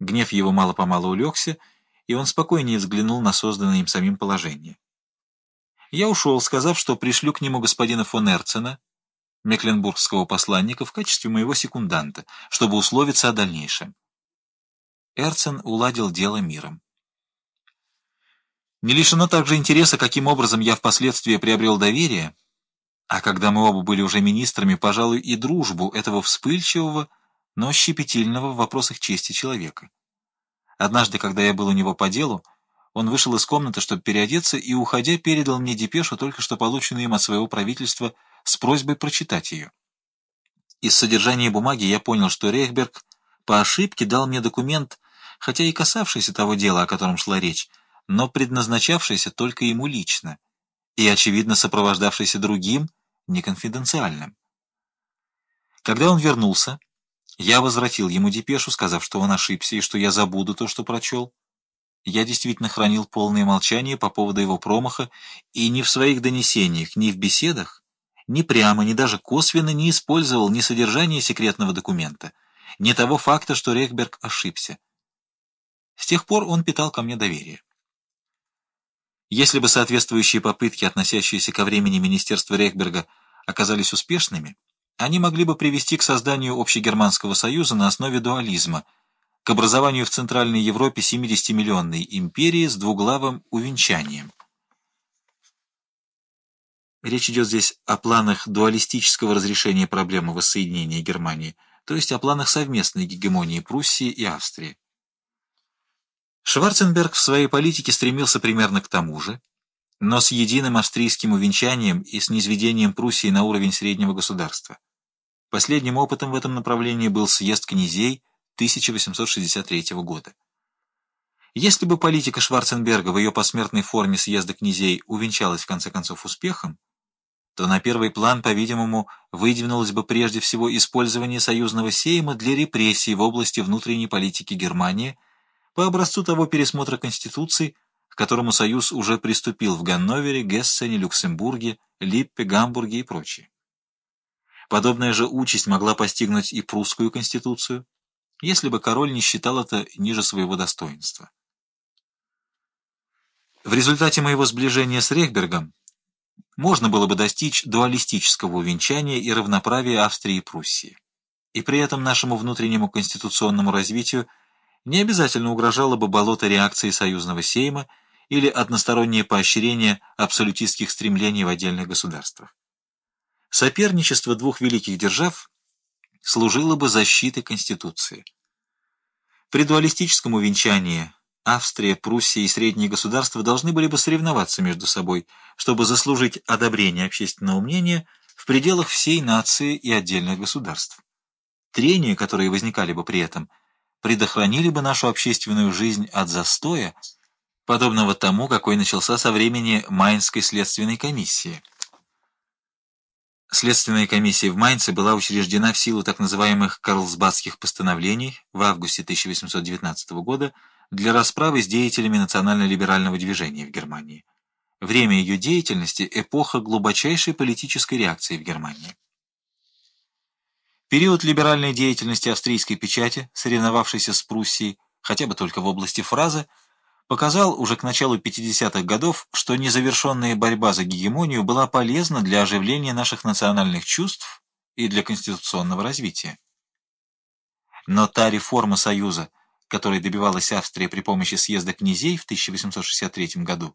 Гнев его мало-помалу улегся, и он спокойнее взглянул на созданное им самим положение. Я ушел, сказав, что пришлю к нему господина фон Эрцена, мекленбургского посланника, в качестве моего секунданта, чтобы условиться о дальнейшем. Эрцен уладил дело миром. Не лишено также интереса, каким образом я впоследствии приобрел доверие, а когда мы оба были уже министрами, пожалуй, и дружбу этого вспыльчивого, но щепетильного в вопросах чести человека. Однажды, когда я был у него по делу, он вышел из комнаты, чтобы переодеться, и, уходя, передал мне депешу, только что полученную им от своего правительства, с просьбой прочитать ее. Из содержания бумаги я понял, что Рейхберг по ошибке дал мне документ, хотя и касавшийся того дела, о котором шла речь, но предназначавшийся только ему лично и, очевидно, сопровождавшийся другим, неконфиденциальным. Когда он вернулся, я возвратил ему депешу, сказав, что он ошибся и что я забуду то, что прочел. Я действительно хранил полное молчание по поводу его промаха и ни в своих донесениях, ни в беседах, ни прямо, ни даже косвенно не использовал ни содержание секретного документа, ни того факта, что Рехберг ошибся. С тех пор он питал ко мне доверие. Если бы соответствующие попытки, относящиеся ко времени Министерства Рехберга, оказались успешными, они могли бы привести к созданию общегерманского союза на основе дуализма, к образованию в Центральной Европе 70-миллионной империи с двуглавым увенчанием. Речь идет здесь о планах дуалистического разрешения проблемы воссоединения Германии, то есть о планах совместной гегемонии Пруссии и Австрии. Шварценберг в своей политике стремился примерно к тому же, но с единым австрийским увенчанием и с низведением Пруссии на уровень среднего государства. Последним опытом в этом направлении был съезд князей 1863 года. Если бы политика Шварценберга в ее посмертной форме съезда князей увенчалась в конце концов успехом, то на первый план, по-видимому, выдвинулось бы прежде всего использование союзного сейма для репрессий в области внутренней политики Германии по образцу того пересмотра Конституции, к которому Союз уже приступил в Ганновере, Гессене, Люксембурге, Липпе, Гамбурге и прочее. Подобная же участь могла постигнуть и прусскую конституцию, если бы король не считал это ниже своего достоинства. В результате моего сближения с Рехбергом можно было бы достичь дуалистического увенчания и равноправия Австрии и Пруссии. И при этом нашему внутреннему конституционному развитию не обязательно угрожало бы болото реакции союзного сейма или одностороннее поощрение абсолютистских стремлений в отдельных государствах. Соперничество двух великих держав служило бы защитой Конституции. При дуалистическом увенчании Австрия, Пруссия и средние государства должны были бы соревноваться между собой, чтобы заслужить одобрение общественного мнения в пределах всей нации и отдельных государств. Трения, которые возникали бы при этом, предохранили бы нашу общественную жизнь от застоя, подобного тому, какой начался со времени Майнской следственной комиссии. Следственная комиссия в Майнце была учреждена в силу так называемых Карлсбадских постановлений в августе 1819 года для расправы с деятелями национально-либерального движения в Германии. Время ее деятельности – эпоха глубочайшей политической реакции в Германии. Период либеральной деятельности австрийской печати, соревновавшейся с Пруссией, хотя бы только в области фразы, показал уже к началу 50-х годов, что незавершенная борьба за гегемонию была полезна для оживления наших национальных чувств и для конституционного развития. Но та реформа Союза, которой добивалась Австрия при помощи съезда князей в 1863 году,